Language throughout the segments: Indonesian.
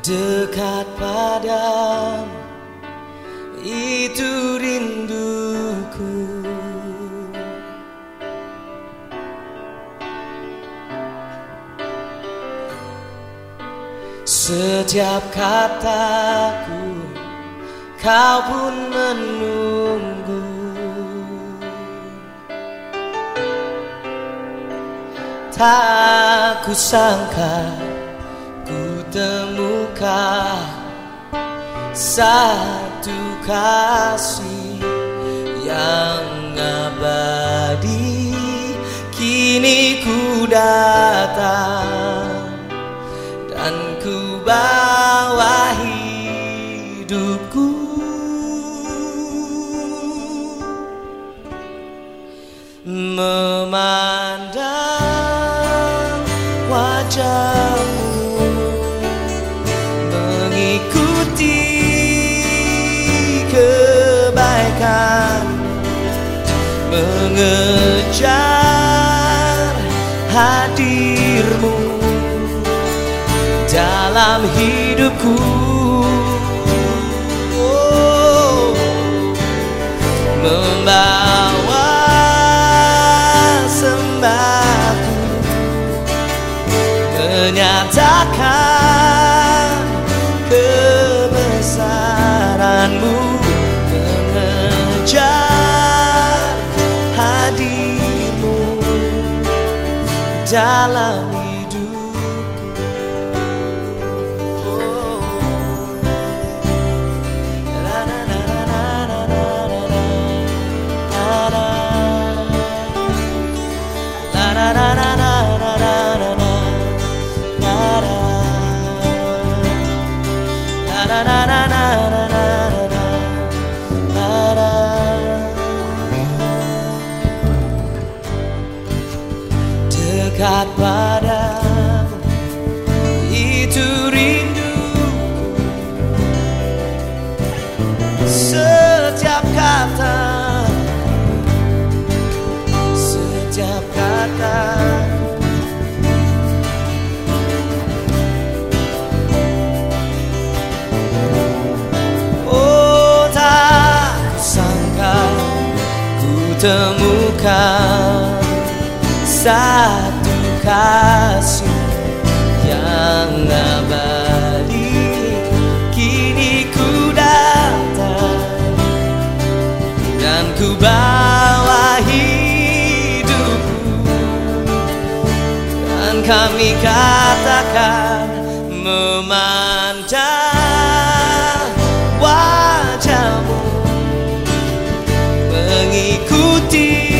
Dekat padamu itu rinduku Setiap kataku kau pun menunggu. Tak kusangka ku temukan satu kasih yang abadi. Kini ku datang ku bawa hidupku. Memandang wajahmu Mengikuti kebaikan Mengejar hadirmu dalam hidupku. Oh, membawa sembahku menyatakan kebesaranmu mengejar hadirmu dalam Itu rindu. Setiap kata. Setiap kata. Oh temukan satu kasih yang abadi. Kini ku datang dan ku bawa hidupku dan kami katakan memandang wajahmu mengikuti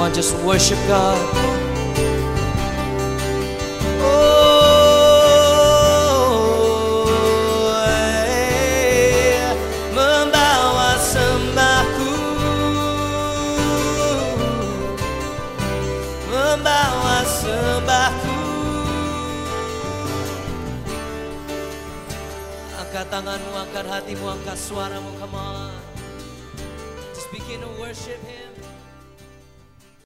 on just worship God. Oh, membawa sembahku. Membawa sembahku. Angkat tanganmu angkat hatimu angkat suaramu come on. Just begin to worship Him.